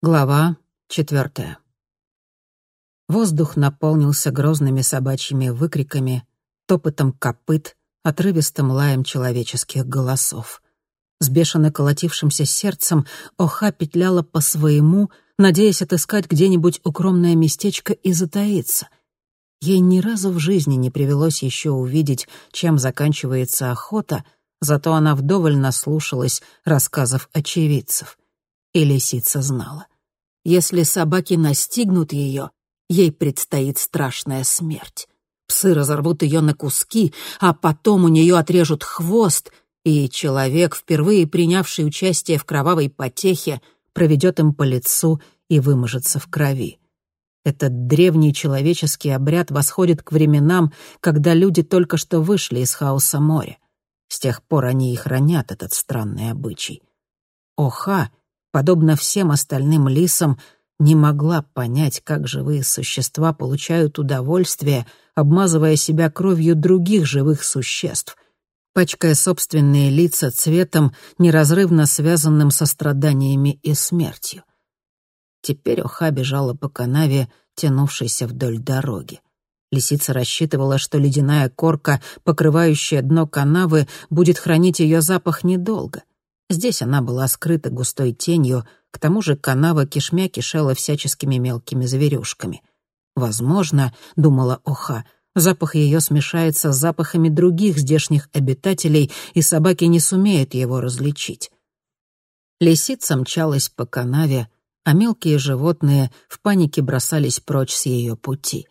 Глава четвертая. Воздух наполнился грозными собачьими выкриками, топотом копыт, отрывистым лаем человеческих голосов. С бешено колотившимся сердцем Оха петляла по своему, надеясь отыскать где-нибудь укромное местечко и затаиться. Ей ни разу в жизни не привелось еще увидеть, чем заканчивается охота, зато она вдоволь наслушалась рассказов очевидцев — и лисица знала. Если собаки настигнут ее, ей предстоит страшная смерть. Псы разорвут ее на куски, а потом у нее отрежут хвост, и человек, впервые принявший участие в кровавой потехе, проведет им по лицу и вымажется в крови. Этот древний человеческий обряд восходит к временам, когда люди только что вышли из хаоса моря. С тех пор они и хранят этот странный обычай. Оха подобно всем остальным лисам, не могла понять, как живые существа получают удовольствие, обмазывая себя кровью других живых существ, пачкая собственные лица цветом, неразрывно связанным со страданиями и смертью. Теперь Оха бежала по канаве, тянувшейся вдоль дороги. Лисица рассчитывала, что ледяная корка, покрывающая дно канавы, будет хранить ее запах недолго. Здесь она была скрыта густой тенью, к тому же канава кишмя кишела всяческими мелкими зверюшками. Возможно, думала Оха, запах ее смешается с запахами других здешних обитателей, и собаки не сумеют его различить. Лисица мчалась по канаве, а мелкие животные в панике бросались прочь с ее пути.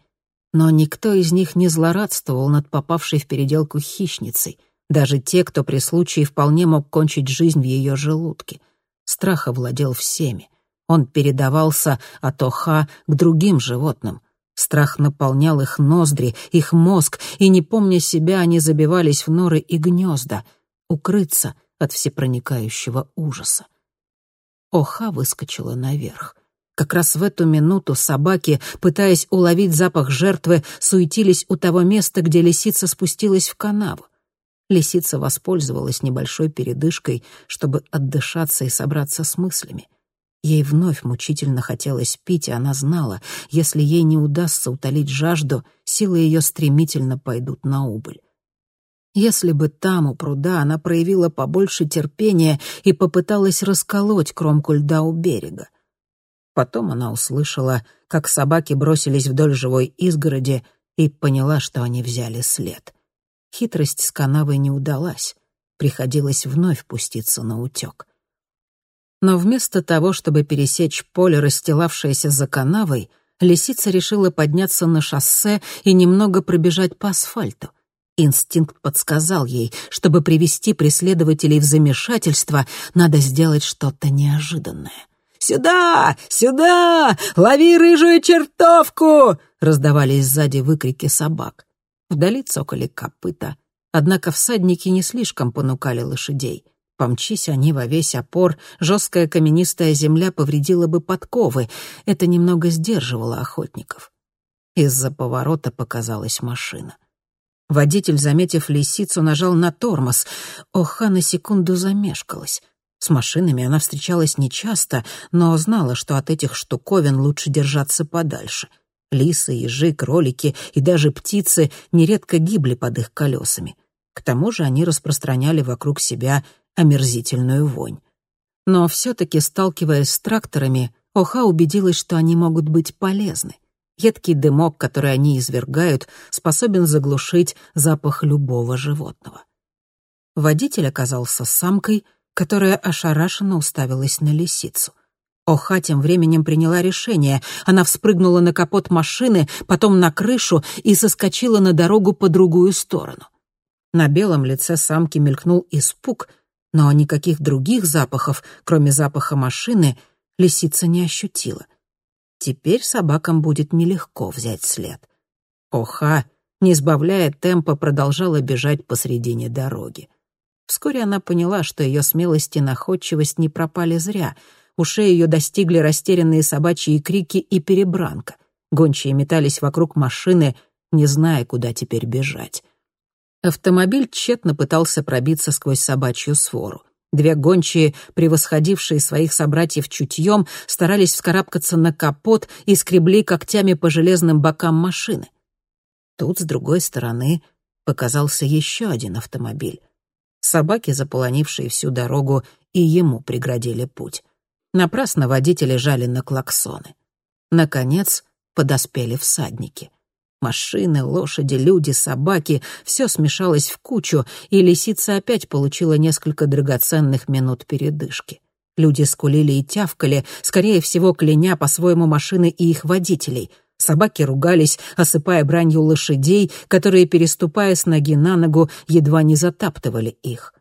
Но никто из них не злорадствовал над попавшей в переделку хищницей даже те, кто при случае вполне мог кончить жизнь в ее желудке. Страх овладел всеми. Он передавался от оха к другим животным. Страх наполнял их ноздри, их мозг, и, не помня себя, они забивались в норы и гнезда, укрыться от всепроникающего ужаса. Оха выскочила наверх. Как раз в эту минуту собаки, пытаясь уловить запах жертвы, суетились у того места, где лисица спустилась в канаву. Лисица воспользовалась небольшой передышкой, чтобы отдышаться и собраться с мыслями. Ей вновь мучительно хотелось пить, и она знала, если ей не удастся утолить жажду, силы ее стремительно пойдут на убыль. Если бы там, у пруда, она проявила побольше терпения и попыталась расколоть кромку льда у берега. Потом она услышала, как собаки бросились вдоль живой изгороди и поняла, что они взяли след. Хитрость с канавой не удалась. Приходилось вновь пуститься на утек. Но вместо того, чтобы пересечь поле, расстилавшееся за канавой, лисица решила подняться на шоссе и немного пробежать по асфальту. Инстинкт подсказал ей, чтобы привести преследователей в замешательство, надо сделать что-то неожиданное. «Сюда! Сюда! Лови рыжую чертовку!» — раздавались сзади выкрики собак. Вдали цокали копыта. Однако всадники не слишком понукали лошадей. Помчись они во весь опор, жесткая каменистая земля повредила бы подковы. Это немного сдерживало охотников. Из-за поворота показалась машина. Водитель, заметив лисицу, нажал на тормоз. Оха на секунду замешкалась. С машинами она встречалась нечасто, но знала, что от этих штуковин лучше держаться подальше — Лисы, ежи, кролики и даже птицы нередко гибли под их колесами. К тому же они распространяли вокруг себя омерзительную вонь. Но все-таки, сталкиваясь с тракторами, Оха убедилась, что они могут быть полезны. Едкий дымок, который они извергают, способен заглушить запах любого животного. Водитель оказался самкой, которая ошарашенно уставилась на лисицу — Оха тем временем приняла решение. Она вспрыгнула на капот машины, потом на крышу и соскочила на дорогу по другую сторону. На белом лице самки мелькнул испуг, но никаких других запахов, кроме запаха машины, лисица не ощутила. Теперь собакам будет нелегко взять след. Оха, не сбавляя темпа, продолжала бежать посредине дороги. Вскоре она поняла, что ее смелость и находчивость не пропали зря — Ушей ее достигли растерянные собачьи крики и перебранка. Гончие метались вокруг машины, не зная, куда теперь бежать. Автомобиль тщетно пытался пробиться сквозь собачью свору. Две гончие, превосходившие своих собратьев чутьем, старались вскарабкаться на капот и скребли когтями по железным бокам машины. Тут, с другой стороны, показался еще один автомобиль. Собаки, заполонившие всю дорогу, и ему преградили путь. Напрасно водители жали на клаксоны. Наконец подоспели всадники. Машины, лошади, люди, собаки — все смешалось в кучу, и лисица опять получила несколько драгоценных минут передышки. Люди скулили и тявкали, скорее всего, кляня по-своему машины и их водителей. Собаки ругались, осыпая бранью лошадей, которые, переступая с ноги на ногу, едва не затаптывали их.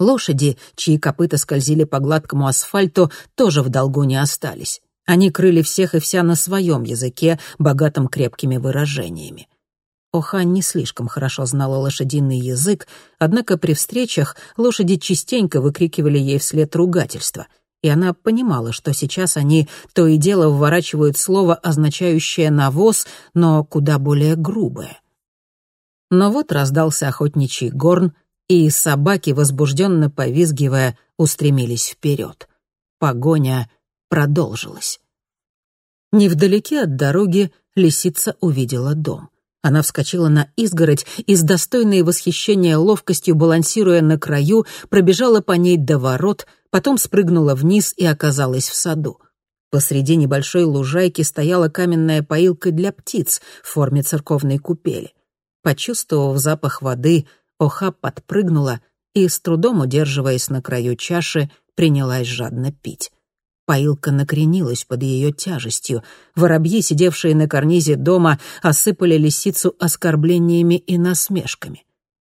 Лошади, чьи копыта скользили по гладкому асфальту, тоже в долгу не остались. Они крыли всех и вся на своем языке, богатым крепкими выражениями. Охан не слишком хорошо знала лошадиный язык, однако при встречах лошади частенько выкрикивали ей вслед ругательства, и она понимала, что сейчас они то и дело вворачивают слово, означающее «навоз», но куда более грубое. Но вот раздался охотничий горн, и собаки, возбужденно повизгивая, устремились вперед. Погоня продолжилась. Невдалеке от дороги лисица увидела дом. Она вскочила на изгородь и с достойной восхищения ловкостью, балансируя на краю, пробежала по ней до ворот, потом спрыгнула вниз и оказалась в саду. Посреди небольшой лужайки стояла каменная поилка для птиц в форме церковной купели. Почувствовав запах воды, Оха подпрыгнула и, с трудом удерживаясь на краю чаши, принялась жадно пить. Поилка накренилась под ее тяжестью. Воробьи, сидевшие на карнизе дома, осыпали лисицу оскорблениями и насмешками.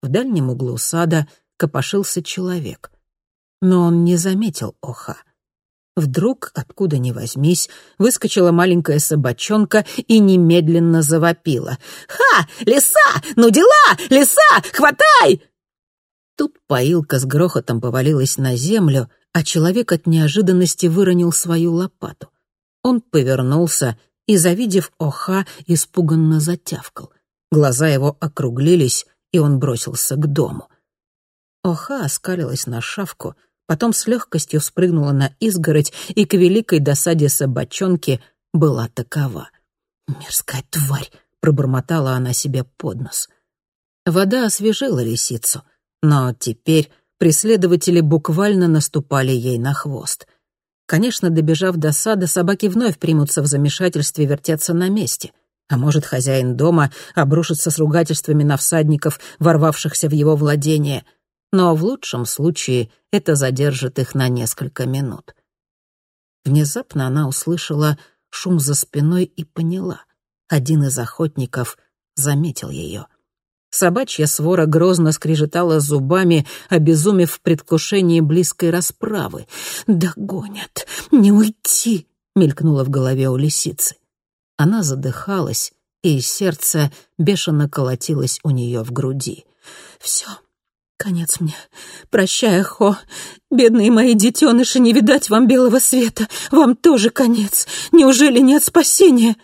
В дальнем углу сада копошился человек. Но он не заметил Оха. Вдруг, откуда ни возьмись, выскочила маленькая собачонка и немедленно завопила. «Ха! Лиса! Ну дела! Лиса! Хватай!» Тут поилка с грохотом повалилась на землю, а человек от неожиданности выронил свою лопату. Он повернулся и, завидев Оха, испуганно затявкал. Глаза его округлились, и он бросился к дому. Оха оскалилась на шавку, потом с легкостью спрыгнула на изгородь и к великой досаде собачонки была такова. «Мерзкая тварь!» — пробормотала она себе под нос. Вода освежила лисицу, но теперь преследователи буквально наступали ей на хвост. Конечно, добежав до сада, собаки вновь примутся в замешательстве вертеться на месте. А может, хозяин дома обрушится с ругательствами на всадников, ворвавшихся в его владение. Но в лучшем случае это задержит их на несколько минут. Внезапно она услышала шум за спиной и поняла. Один из охотников заметил ее — Собачья свора грозно скрежетала зубами, обезумев в предвкушении близкой расправы. «Догонят! Не уйти!» — мелькнуло в голове у лисицы. Она задыхалась, и сердце бешено колотилось у нее в груди. «Все, конец мне. Прощай, Хо. Бедные мои детеныши, не видать вам белого света. Вам тоже конец. Неужели нет спасения?»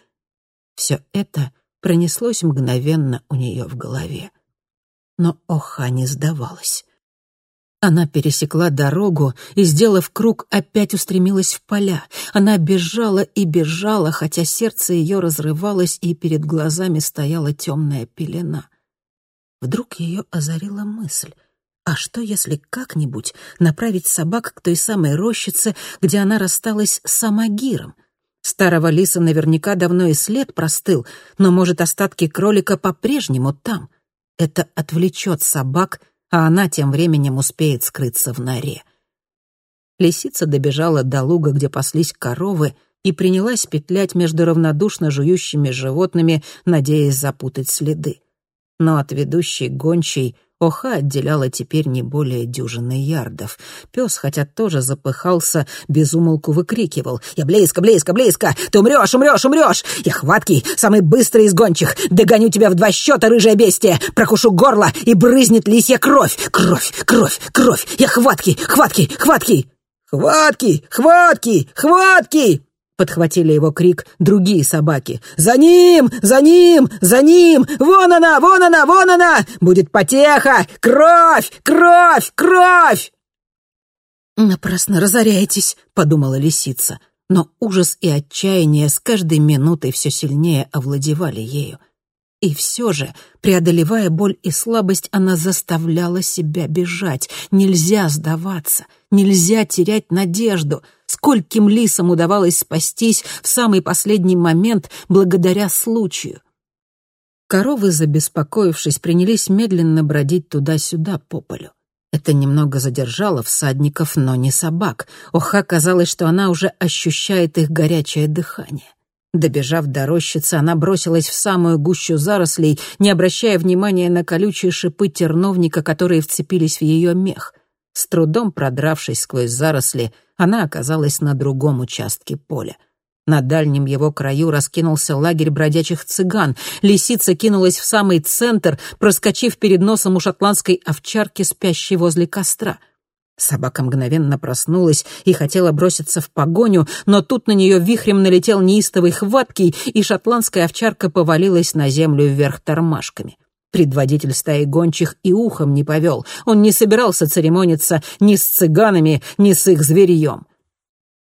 Все это пронеслось мгновенно у нее в голове. Но Оха не сдавалась. Она пересекла дорогу и, сделав круг, опять устремилась в поля. Она бежала и бежала, хотя сердце ее разрывалось, и перед глазами стояла темная пелена. Вдруг ее озарила мысль. А что, если как-нибудь направить собак к той самой рощице, где она рассталась с Амагиром — Старого лиса наверняка давно и след простыл, но, может, остатки кролика по-прежнему там. Это отвлечет собак, а она тем временем успеет скрыться в норе. Лисица добежала до луга, где паслись коровы, и принялась петлять между равнодушно жующими животными, надеясь запутать следы. Но от ведущей гончей Оха отделяла теперь не более дюжины ярдов. Пес, хотя тоже запыхался, безумолку выкрикивал. «Я близко, близко, близко! Ты умрешь, умрешь, умрешь! Я хваткий, самый быстрый из гончих! Догоню тебя в два счета, рыжее бестие! Прокушу горло, и брызнет лисья кровь! Кровь, кровь, кровь! Я хваткий, хваткий, хваткий!» «Хваткий, хваткий, хваткий!» Подхватили его крик другие собаки. «За ним! За ним! За ним! Вон она! Вон она! Вон она! Будет потеха! Кровь! Кровь! Кровь!» «Напрасно разоряетесь», — подумала лисица. Но ужас и отчаяние с каждой минутой все сильнее овладевали ею. И все же, преодолевая боль и слабость, она заставляла себя бежать. Нельзя сдаваться, нельзя терять надежду. Скольким лисам удавалось спастись в самый последний момент благодаря случаю. Коровы, забеспокоившись, принялись медленно бродить туда-сюда по полю. Это немного задержало всадников, но не собак. Оха казалось, что она уже ощущает их горячее дыхание. Добежав до рощицы, она бросилась в самую гущу зарослей, не обращая внимания на колючие шипы терновника, которые вцепились в ее мех. С трудом продравшись сквозь заросли, она оказалась на другом участке поля. На дальнем его краю раскинулся лагерь бродячих цыган. Лисица кинулась в самый центр, проскочив перед носом у шотландской овчарки, спящей возле костра — Собака мгновенно проснулась и хотела броситься в погоню, но тут на нее вихрем налетел неистовый хваткий, и шотландская овчарка повалилась на землю вверх тормашками. Предводитель стаи гончих и ухом не повел. Он не собирался церемониться ни с цыганами, ни с их зверьем.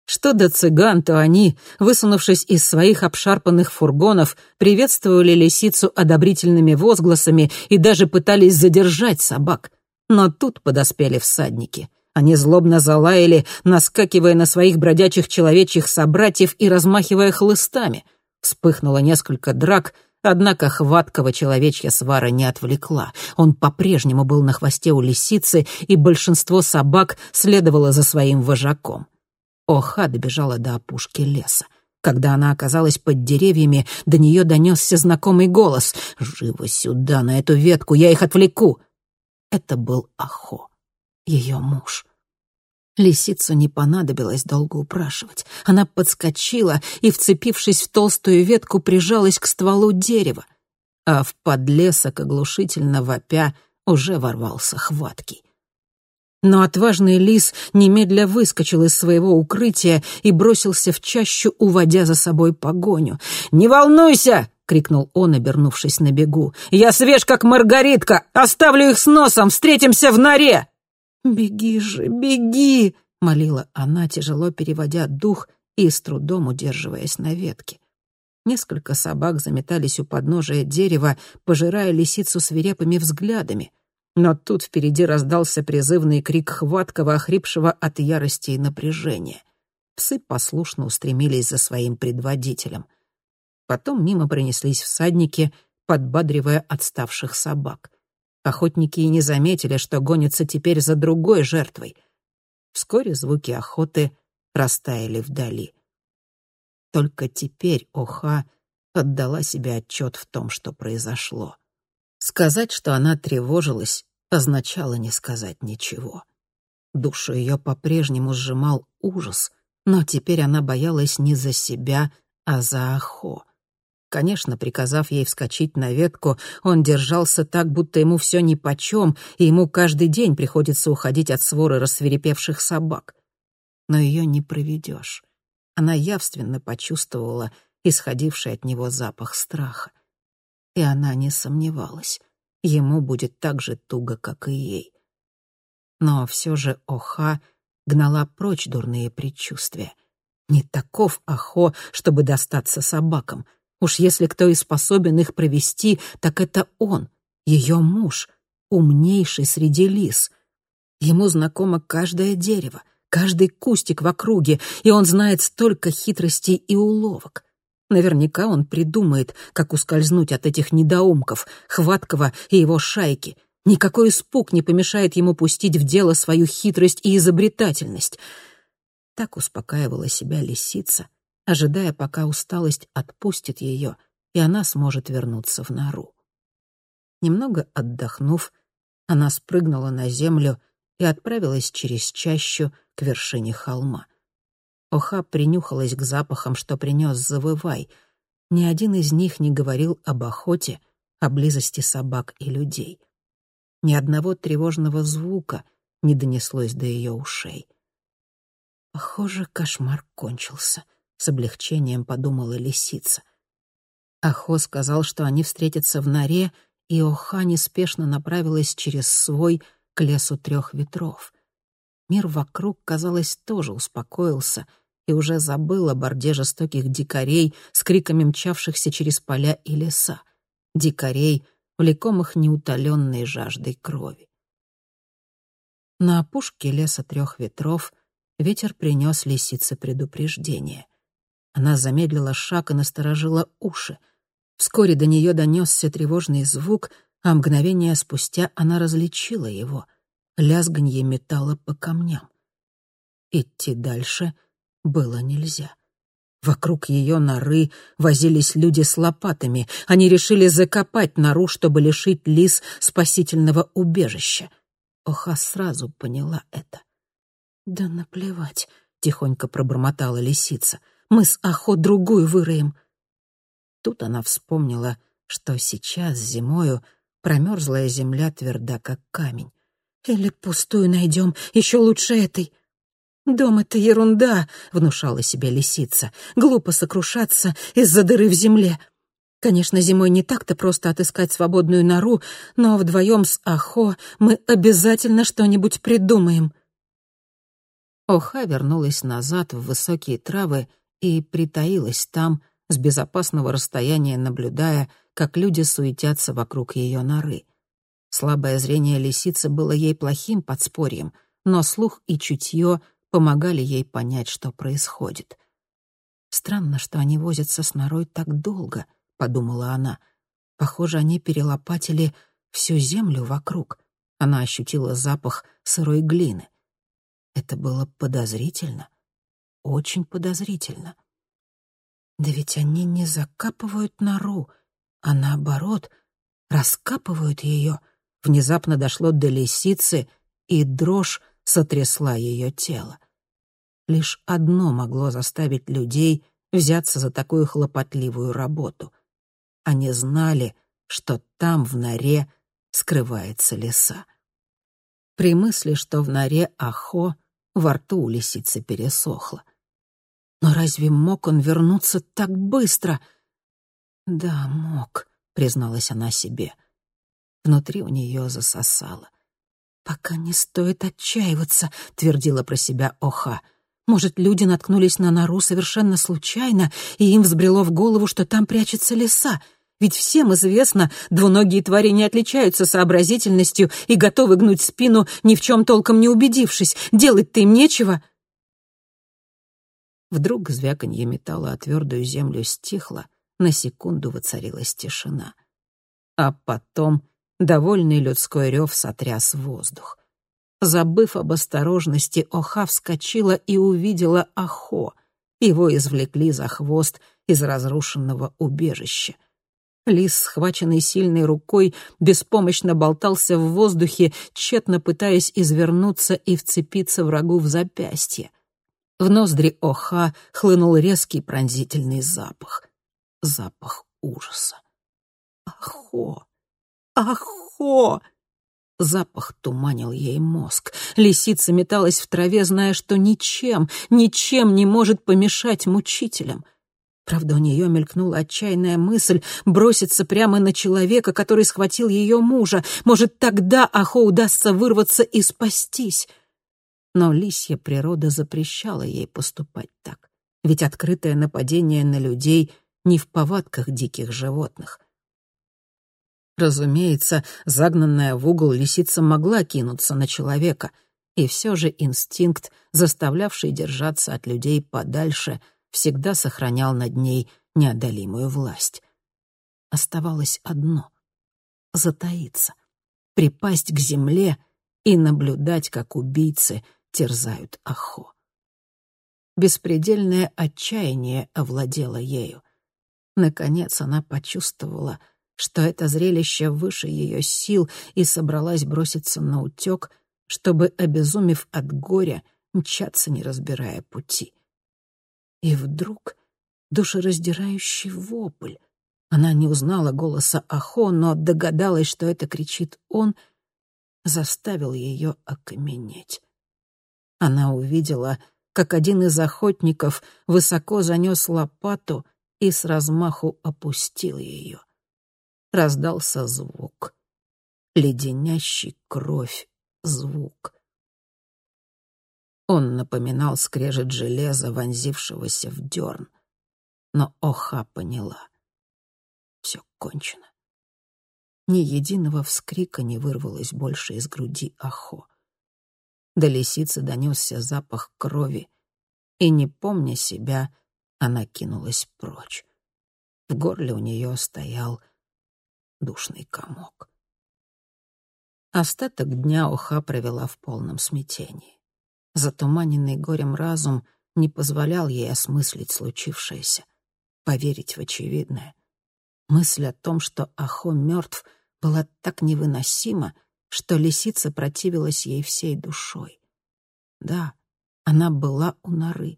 Что до цыган, то они, высунувшись из своих обшарпанных фургонов, приветствовали лисицу одобрительными возгласами и даже пытались задержать собак. Но тут подоспели всадники. Они злобно залаяли, наскакивая на своих бродячих человечьих собратьев и размахивая хлыстами. Вспыхнуло несколько драк, однако хваткого человечья свара не отвлекла. Он по-прежнему был на хвосте у лисицы, и большинство собак следовало за своим вожаком. Оха добежала до опушки леса. Когда она оказалась под деревьями, до нее донесся знакомый голос. «Живо сюда, на эту ветку, я их отвлеку!» Это был Ахо ее муж. Лисицу не понадобилось долго упрашивать. Она подскочила и, вцепившись в толстую ветку, прижалась к стволу дерева. А в подлесок, оглушительно вопя, уже ворвался хваткий. Но отважный лис немедля выскочил из своего укрытия и бросился в чащу, уводя за собой погоню. «Не волнуйся!» — крикнул он, обернувшись на бегу. «Я свеж, как маргаритка! Оставлю их с носом! Встретимся в норе!» «Беги же, беги!» — молила она, тяжело переводя дух и с трудом удерживаясь на ветке. Несколько собак заметались у подножия дерева, пожирая лисицу свирепыми взглядами. Но тут впереди раздался призывный крик хваткого, охрипшего от ярости и напряжения. Псы послушно устремились за своим предводителем. Потом мимо пронеслись всадники, подбадривая отставших собак. Охотники и не заметили, что гонятся теперь за другой жертвой. Вскоре звуки охоты растаяли вдали. Только теперь Оха отдала себе отчет в том, что произошло. Сказать, что она тревожилась, означало не сказать ничего. Душу ее по-прежнему сжимал ужас, но теперь она боялась не за себя, а за Ахо. Конечно, приказав ей вскочить на ветку, он держался так, будто ему все нипочем, и ему каждый день приходится уходить от своры рассверепевших собак. Но ее не проведешь. Она явственно почувствовала исходивший от него запах страха. И она не сомневалась. Ему будет так же туго, как и ей. Но все же Оха гнала прочь дурные предчувствия. Не таков Ахо, чтобы достаться собакам — Уж если кто и способен их провести, так это он, ее муж, умнейший среди лис. Ему знакомо каждое дерево, каждый кустик в округе, и он знает столько хитростей и уловок. Наверняка он придумает, как ускользнуть от этих недоумков, Хваткова и его шайки. Никакой испуг не помешает ему пустить в дело свою хитрость и изобретательность. Так успокаивала себя лисица, ожидая, пока усталость отпустит ее, и она сможет вернуться в нору. Немного отдохнув, она спрыгнула на землю и отправилась через чащу к вершине холма. Оха принюхалась к запахам, что принес завывай. Ни один из них не говорил об охоте, о близости собак и людей. Ни одного тревожного звука не донеслось до ее ушей. Похоже, кошмар кончился —— с облегчением подумала лисица. Ахо сказал, что они встретятся в норе, и Оха неспешно направилась через свой к лесу трех ветров. Мир вокруг, казалось, тоже успокоился и уже забыл о борде жестоких дикарей с криками мчавшихся через поля и леса. Дикарей, влекомых неутоленной жаждой крови. На опушке леса трех ветров ветер принес лисице предупреждение. Она замедлила шаг и насторожила уши. Вскоре до нее донесся тревожный звук, а мгновение спустя она различила его — лязганье металла по камням. Идти дальше было нельзя. Вокруг ее норы возились люди с лопатами. Они решили закопать нору, чтобы лишить лис спасительного убежища. Оха сразу поняла это. «Да наплевать», — тихонько пробормотала лисица. «Мы с Ахо другую выроем». Тут она вспомнила, что сейчас, зимою, промерзлая земля тверда, как камень. «Или пустую найдем, еще лучше этой». «Дом — это ерунда», — внушала себе лисица. «Глупо сокрушаться из-за дыры в земле». Конечно, зимой не так-то просто отыскать свободную нору, но вдвоем с Ахо мы обязательно что-нибудь придумаем. Оха вернулась назад в высокие травы и притаилась там, с безопасного расстояния наблюдая, как люди суетятся вокруг ее норы. Слабое зрение лисицы было ей плохим подспорьем, но слух и чутье помогали ей понять, что происходит. Странно, что они возятся с норой так долго —— подумала она. Похоже, они перелопатили всю землю вокруг. Она ощутила запах сырой глины. Это было подозрительно. Очень подозрительно. Да ведь они не закапывают нору, а наоборот, раскапывают ее. Внезапно дошло до лисицы, и дрожь сотрясла ее тело. Лишь одно могло заставить людей взяться за такую хлопотливую работу — они знали, что там, в норе, скрывается леса. При мысли, что в норе Ахо, во рту у лисицы пересохло. Но разве мог он вернуться так быстро? Да, мог, призналась она себе. Внутри у нее засосало. «Пока не стоит отчаиваться», — твердила про себя Оха. «Может, люди наткнулись на нору совершенно случайно, и им взбрело в голову, что там прячется леса. Ведь всем известно, двуногие твари не отличаются сообразительностью и готовы гнуть спину, ни в чем толком не убедившись. Делать-то им нечего. Вдруг звяканье металла о твердую землю стихло, на секунду воцарилась тишина. А потом довольный людской рев сотряс воздух. Забыв об осторожности, Оха вскочила и увидела Ахо. Его извлекли за хвост из разрушенного убежища. Лис, схваченный сильной рукой, беспомощно болтался в воздухе, тщетно пытаясь извернуться и вцепиться врагу в запястье. В ноздри Оха хлынул резкий пронзительный запах. Запах ужаса. «Ахо! Ахо!» Запах туманил ей мозг. Лисица металась в траве, зная, что ничем, ничем не может помешать мучителям — Правда, у нее мелькнула отчаянная мысль броситься прямо на человека, который схватил ее мужа. Может, тогда Ахо удастся вырваться и спастись. Но лисья природа запрещала ей поступать так. Ведь открытое нападение на людей не в повадках диких животных. Разумеется, загнанная в угол лисица могла кинуться на человека, и все же инстинкт, заставлявший держаться от людей подальше — всегда сохранял над ней неодолимую власть. Оставалось одно — затаиться, припасть к земле и наблюдать, как убийцы терзают Ахо. Беспредельное отчаяние овладело ею. Наконец она почувствовала, что это зрелище выше ее сил и собралась броситься на утек, чтобы, обезумев от горя, мчаться, не разбирая пути. И вдруг душераздирающий вопль. Она не узнала голоса Ахо, но догадалась, что это кричит он, заставил ее окаменеть. Она увидела, как один из охотников высоко занес лопату и с размаху опустил ее. Раздался звук. Леденящий кровь звук. Он напоминал скрежет железа, вонзившегося в дерн. Но Оха поняла. Все кончено. Ни единого вскрика не вырвалось больше из груди Ахо. До лисицы донесся запах крови, и, не помня себя, она кинулась прочь. В горле у нее стоял душный комок. Остаток дня Оха провела в полном смятении. Затуманенный горем разум не позволял ей осмыслить случившееся, поверить в очевидное. Мысль о том, что Ахо мертв, была так невыносима, что лисица противилась ей всей душой. Да, она была у норы.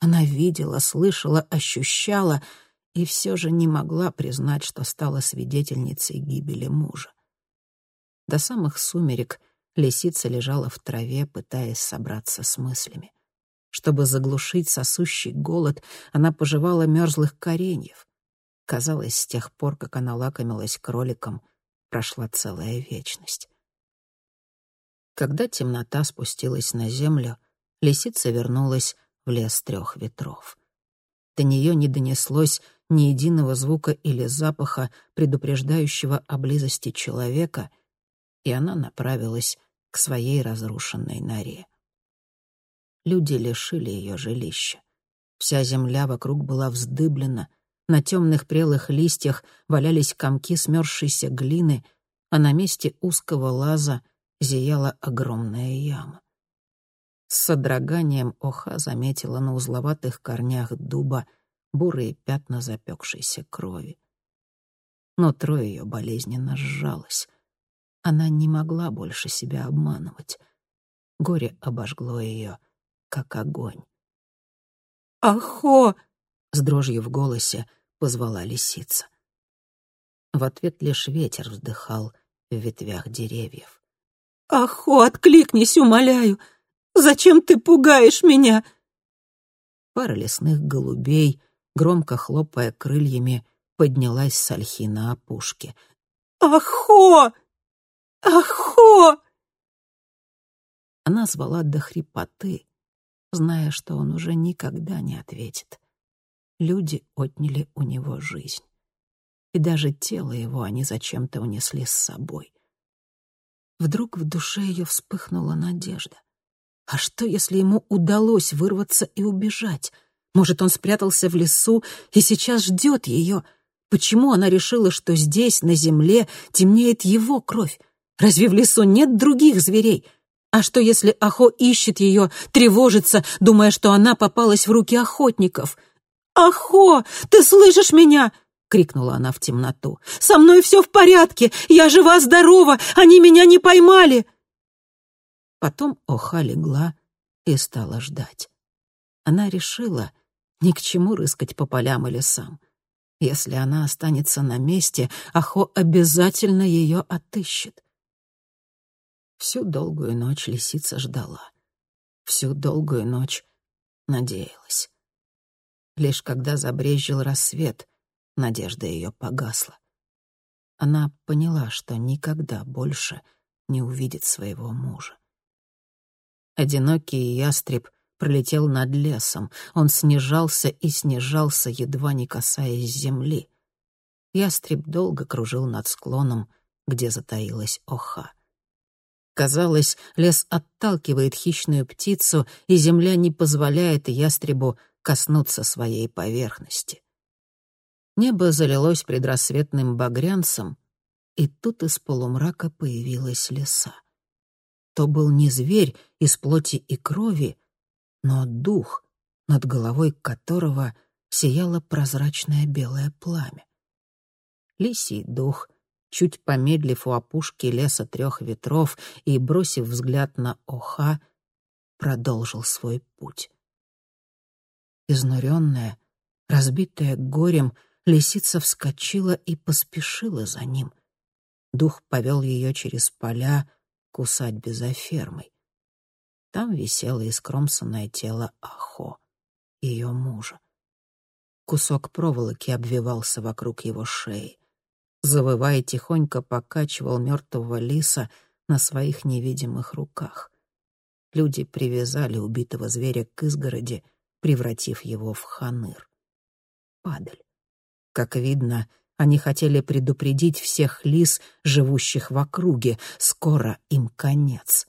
Она видела, слышала, ощущала и все же не могла признать, что стала свидетельницей гибели мужа. До самых сумерек лисица лежала в траве, пытаясь собраться с мыслями. Чтобы заглушить сосущий голод, она пожевала мерзлых кореньев. Казалось, с тех пор, как она лакомилась кроликом, прошла целая вечность. Когда темнота спустилась на землю, лисица вернулась в лес трех ветров. До нее не донеслось ни единого звука или запаха, предупреждающего о близости человека — и она направилась к своей разрушенной норе. Люди лишили ее жилища. Вся земля вокруг была вздыблена, на темных прелых листьях валялись комки смерзшейся глины, а на месте узкого лаза зияла огромная яма. С содроганием Оха заметила на узловатых корнях дуба бурые пятна запекшейся крови. Нутро ее болезненно сжалось. Она не могла больше себя обманывать. Горе обожгло ее, как огонь. «Ахо!» — с дрожью в голосе позвала лисица. В ответ лишь ветер вздыхал в ветвях деревьев. «Ахо, откликнись, умоляю! Зачем ты пугаешь меня?» Пара лесных голубей, громко хлопая крыльями, поднялась с ольхи на опушке. «Ахо!» «Ахо!» Она звала до хрипоты, зная, что он уже никогда не ответит. Люди отняли у него жизнь. И даже тело его они зачем-то унесли с собой. Вдруг в душе ее вспыхнула надежда. А что, если ему удалось вырваться и убежать? Может, он спрятался в лесу и сейчас ждет ее? Почему она решила, что здесь, на земле, темнеет его кровь? Разве в лесу нет других зверей? А что, если Ахо ищет ее, тревожится, думая, что она попалась в руки охотников? «Ахо, ты слышишь меня?» — крикнула она в темноту. «Со мной все в порядке! Я жива-здорова! Они меня не поймали!» Потом Оха легла и стала ждать. Она решила ни к чему рыскать по полям и лесам. Если она останется на месте, Ахо обязательно ее отыщет. Всю долгую ночь лисица ждала. Всю долгую ночь надеялась. Лишь когда забрезжил рассвет, надежда ее погасла. Она поняла, что никогда больше не увидит своего мужа. Одинокий ястреб пролетел над лесом. Он снижался и снижался, едва не касаясь земли. Ястреб долго кружил над склоном, где затаилась оха. Казалось, лес отталкивает хищную птицу, и земля не позволяет ястребу коснуться своей поверхности. Небо залилось предрассветным багрянцем, и тут из полумрака появилась лиса. То был не зверь из плоти и крови, но дух, над головой которого сияло прозрачное белое пламя. Лисий дух чуть помедлив у опушки леса трех ветров и, бросив взгляд на Оха, продолжил свой путь. Изнуренная, разбитая горем, лисица вскочила и поспешила за ним. Дух повел ее через поля к усадьбе за фермой. Там висело искромсанное тело Ахо, ее мужа. Кусок проволоки обвивался вокруг его шеи завывая тихонько покачивал мертвого лиса на своих невидимых руках. люди привязали убитого зверя к изгороди, превратив его в ханыр. Падаль. Как видно, они хотели предупредить всех лис, живущих в округе. Скоро им конец.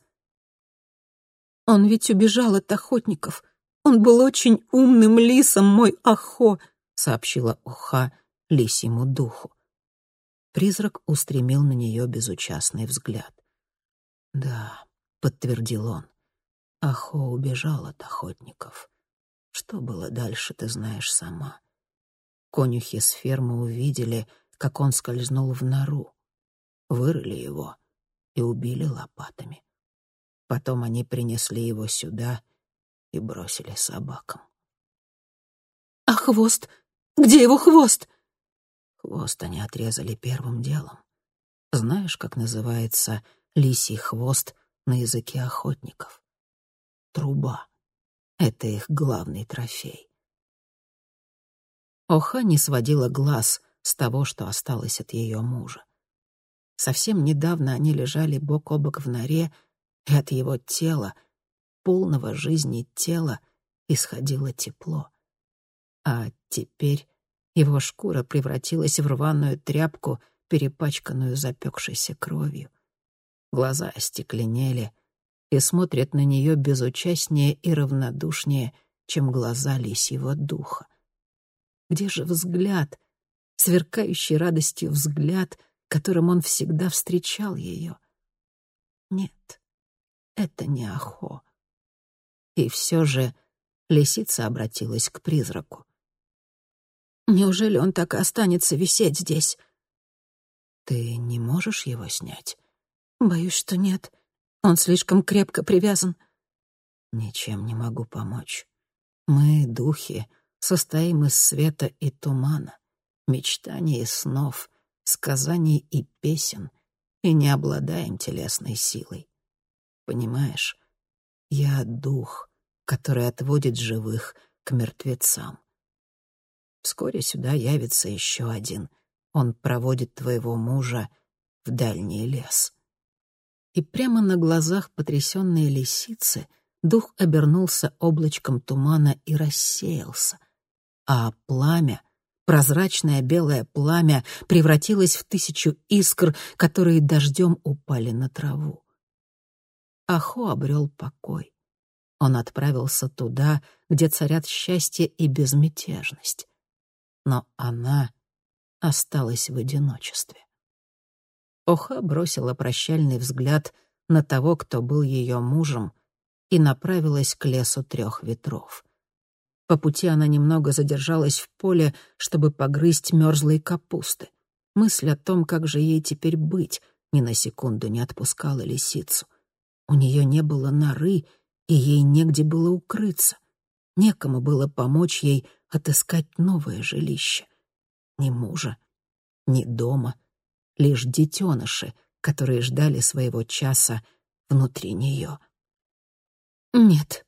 «Он ведь убежал от охотников. Он был очень умным лисом, мой Ахо», — сообщила Оха лисьему духу. Призрак устремил на нее безучастный взгляд. «Да», — подтвердил он, — «Ахо убежал от охотников. Что было дальше, ты знаешь сама. Конюхи с фермы увидели, как он скользнул в нору, вырыли его и убили лопатами. Потом они принесли его сюда и бросили собакам. «А хвост? Где его хвост?» Хвост они отрезали первым делом. Знаешь, как называется лисий хвост на языке охотников? Труба. Это их главный трофей. Оха не сводила глаз с того, что осталось от ее мужа. Совсем недавно они лежали бок о бок в норе, и от его тела, полного жизни тела, исходило тепло. А теперь его шкура превратилась в рваную тряпку, перепачканную запекшейся кровью. Глаза остекленели и смотрят на нее безучастнее и равнодушнее, чем глаза лисьего духа. Где же взгляд, сверкающий радостью взгляд, которым он всегда встречал ее? Нет, это не Ахо. И все же лисица обратилась к призраку. «Неужели он так и останется висеть здесь?» «Ты не можешь его снять?» «Боюсь, что нет. Он слишком крепко привязан». «Ничем не могу помочь. Мы, духи, состоим из света и тумана, мечтаний и снов, сказаний и песен, и не обладаем телесной силой. Понимаешь, я дух, который отводит живых к мертвецам. Вскоре сюда явится еще один. Он проводит твоего мужа в дальний лес. И прямо на глазах потрясенной лисицы дух обернулся облачком тумана и рассеялся, а пламя, прозрачное белое пламя, превратилось в тысячу искр, которые дождем упали на траву. Ахо обрел покой. Он отправился туда, где царят счастье и безмятежность. Но она осталась в одиночестве. Оха бросила прощальный взгляд на того, кто был ее мужем, и направилась к лесу трех ветров. По пути она немного задержалась в поле, чтобы погрызть мерзлой капусты. Мысль о том, как же ей теперь быть, ни на секунду не отпускала лисицу. У нее не было норы, и ей негде было укрыться. Некому было помочь ей отыскать новое жилище. Ни мужа, ни дома, лишь детеныши, которые ждали своего часа внутри нее. «Нет,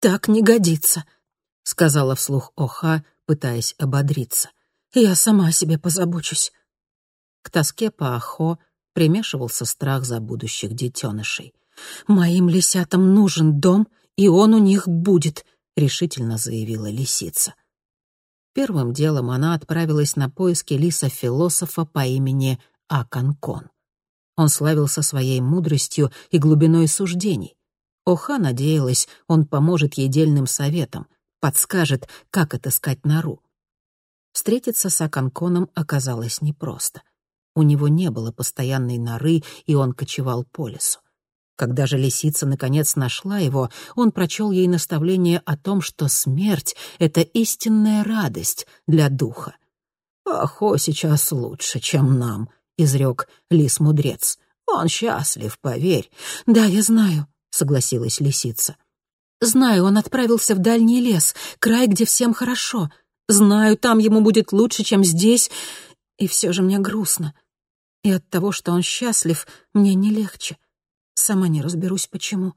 так не годится», — сказала вслух Оха, пытаясь ободриться. «Я сама о себе позабочусь». К тоске по Ахо примешивался страх за будущих детенышей. «Моим лисятам нужен дом, и он у них будет», — решительно заявила лисица. Первым делом она отправилась на поиски лиса-философа по имени Аканкон. Он славился своей мудростью и глубиной суждений. Оха надеялась, он поможет ей дельным советом, подскажет, как отыскать нору. Встретиться с Аканконом оказалось непросто. У него не было постоянной норы, и он кочевал по лесу. Когда же лисица наконец нашла его, он прочел ей наставление о том, что смерть — это истинная радость для духа. «Ахо сейчас лучше, чем нам», — изрек лис-мудрец. «Он счастлив, поверь». «Да, я знаю», — согласилась лисица. Знаю, он отправился в дальний лес, край, где всем хорошо. Знаю, там ему будет лучше, чем здесь. И все же мне грустно. И от того, что он счастлив, мне не легче. Сама не разберусь, почему.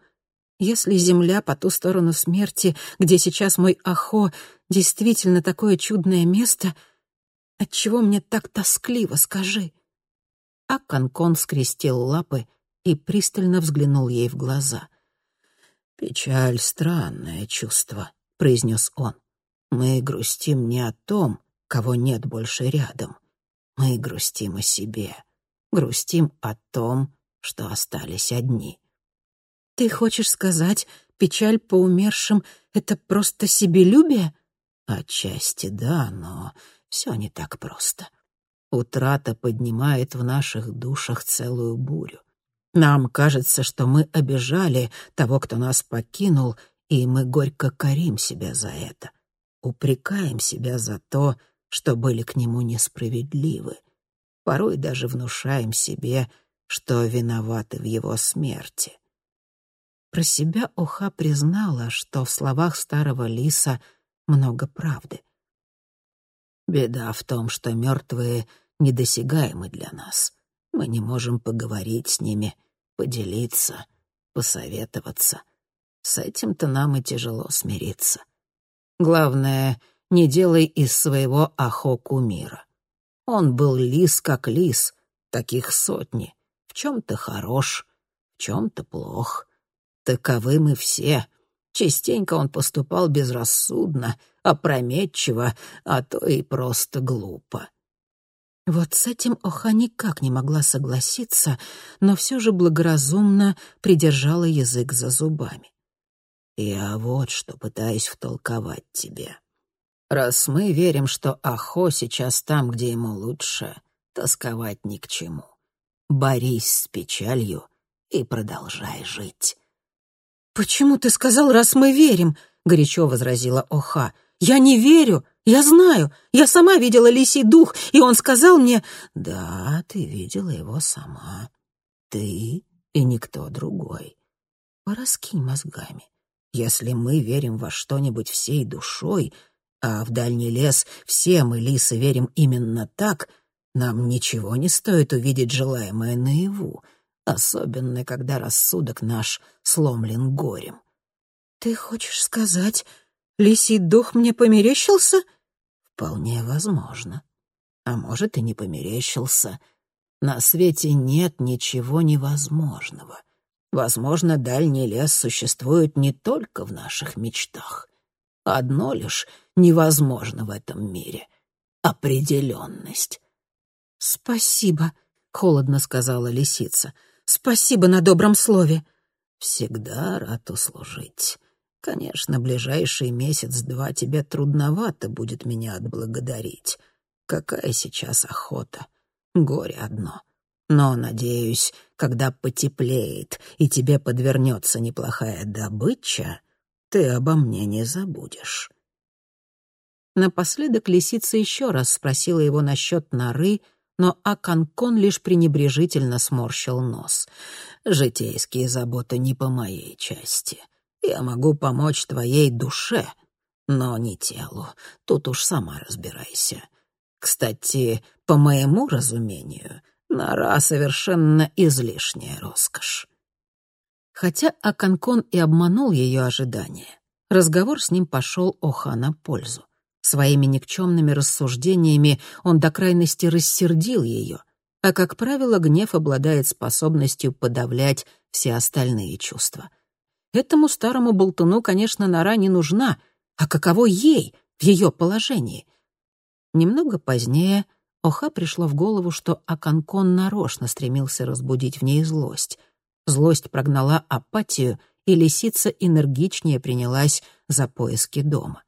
Если земля по ту сторону смерти, где сейчас мой Ахо, действительно такое чудное место, отчего мне так тоскливо, скажи?» А Конкон скрестил лапы и пристально взглянул ей в глаза — «Печаль — странное чувство», — произнес он. «Мы грустим не о том, кого нет больше рядом. Мы грустим о себе, грустим о том, что остались одни». «Ты хочешь сказать, печаль по умершим — это просто себелюбие?» «Отчасти да, но все не так просто. Утрата поднимает в наших душах целую бурю. Нам кажется, что мы обижали того, кто нас покинул, и мы горько корим себя за это. Упрекаем себя за то, что были к нему несправедливы. Порой даже внушаем себе, что виноваты в его смерти. Про себя Оха признала, что в словах старого лиса много правды. Беда в том, что мертвые недосягаемы для нас. Мы не можем поговорить с ними — поделиться, посоветоваться. С этим-то нам и тяжело смириться. Главное, не делай из своего Ахо кумира. Он был лис как лис, таких сотни. В чем-то хорош, в чем-то плох. Таковы мы все. Частенько он поступал безрассудно, опрометчиво, а то и просто глупо. Вот с этим Оха никак не могла согласиться, но все же благоразумно придержала язык за зубами. «Я вот что пытаюсь втолковать тебе. Раз мы верим, что Ахо сейчас там, где ему лучше, тосковать ни к чему. Борись с печалью и продолжай жить». «Почему ты сказал, раз мы верим?» — горячо возразила Оха. «Я не верю. Я знаю, я сама видела лисий дух, и он сказал мне...» «Да, ты видела его сама. Ты и никто другой. Пораскинь мозгами. Если мы верим во что-нибудь всей душой, а в дальний лес все мы, лисы, верим именно так, нам ничего не стоит увидеть желаемое наяву, особенно когда рассудок наш сломлен горем». «Ты хочешь сказать, лисий дух мне померещился?» Вполне возможно. А может, и не померещился. На свете нет ничего невозможного. Возможно, дальний лес существует не только в наших мечтах. Одно лишь невозможно в этом мире — определенность. «Спасибо», — холодно сказала лисица. «Спасибо на добром слове». «Всегда рад услужить. Конечно, ближайший месяц-два тебе трудновато будет меня отблагодарить. Какая сейчас охота? Горе одно. Но, надеюсь, когда потеплеет и тебе подвернется неплохая добыча, ты обо мне не забудешь». Напоследок лисица еще раз спросила его насчет норы, но Аканкон лишь пренебрежительно сморщил нос. «Житейские заботы не по моей части. Я могу помочь твоей душе, но не телу. Тут уж сама разбирайся. Кстати, по моему разумению, нора — совершенно излишняя роскошь. Хотя Аканкон и обманул ее ожидания, разговор с ним пошел Оха на пользу. Своими никчемными рассуждениями он до крайности рассердил ее, а, как правило, гнев обладает способностью подавлять все остальные чувства. Этому старому болтуну, конечно, нора не нужна, а каково ей в ее положении? Немного позднее Оха пришло в голову, что Аканкон нарочно стремился разбудить в ней злость. Злость прогнала апатию, и лисица энергичнее принялась за поиски дома.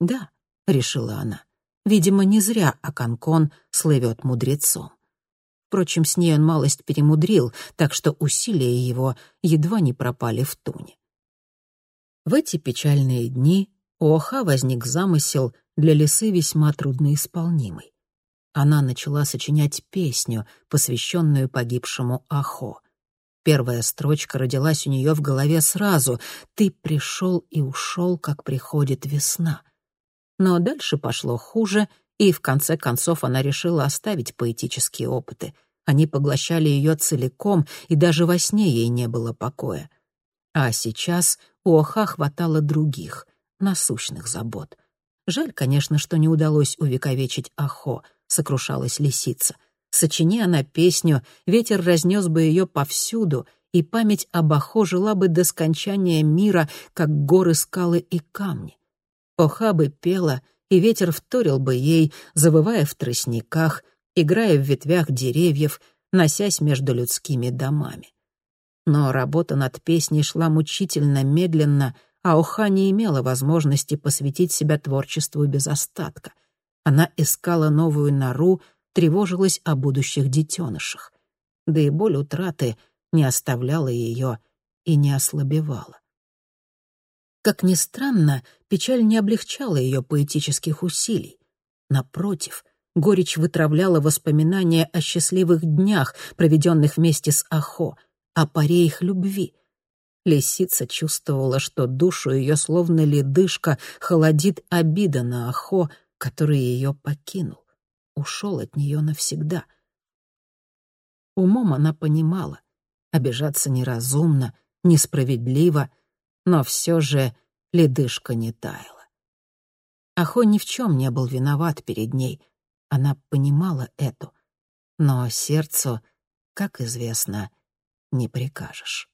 «Да», — решила она, — «видимо, не зря Аканкон слывет мудрецом». Впрочем, с ней он малость перемудрил, так что усилия его едва не пропали в туне. В эти печальные дни у Оха возник замысел для лисы весьма трудноисполнимый. Она начала сочинять песню, посвященную погибшему Ахо. Первая строчка родилась у нее в голове сразу «Ты пришел и ушел, как приходит весна». Но дальше пошло хуже, и в конце концов она решила оставить поэтические опыты. Они поглощали ее целиком, и даже во сне ей не было покоя. А сейчас у Оха хватало других, насущных забот. Жаль, конечно, что не удалось увековечить Ахо, сокрушалась лисица. Сочини она песню, ветер разнес бы ее повсюду, и память об Ахо жила бы до скончания мира, как горы, скалы и камни. Оха бы пела, и ветер вторил бы ей, завывая в тростниках, играя в ветвях деревьев, носясь между людскими домами. Но работа над песней шла мучительно медленно, а Оха не имела возможности посвятить себя творчеству без остатка. Она искала новую нору, тревожилась о будущих детенышах. Да и боль утраты не оставляла ее и не ослабевала. Как ни странно, печаль не облегчала ее поэтических усилий. Напротив, горечь вытравляла воспоминания о счастливых днях, проведенных вместе с Ахо, о паре их любви. Лисица чувствовала, что душу ее словно ледышка холодит обида на Ахо, который ее покинул, ушел от нее навсегда. Умом она понимала, обижаться неразумно, несправедливо, но все же ледышка не таяла. Ахо ни в чем не был виноват перед ней, она понимала это, но сердцу, как известно, не прикажешь.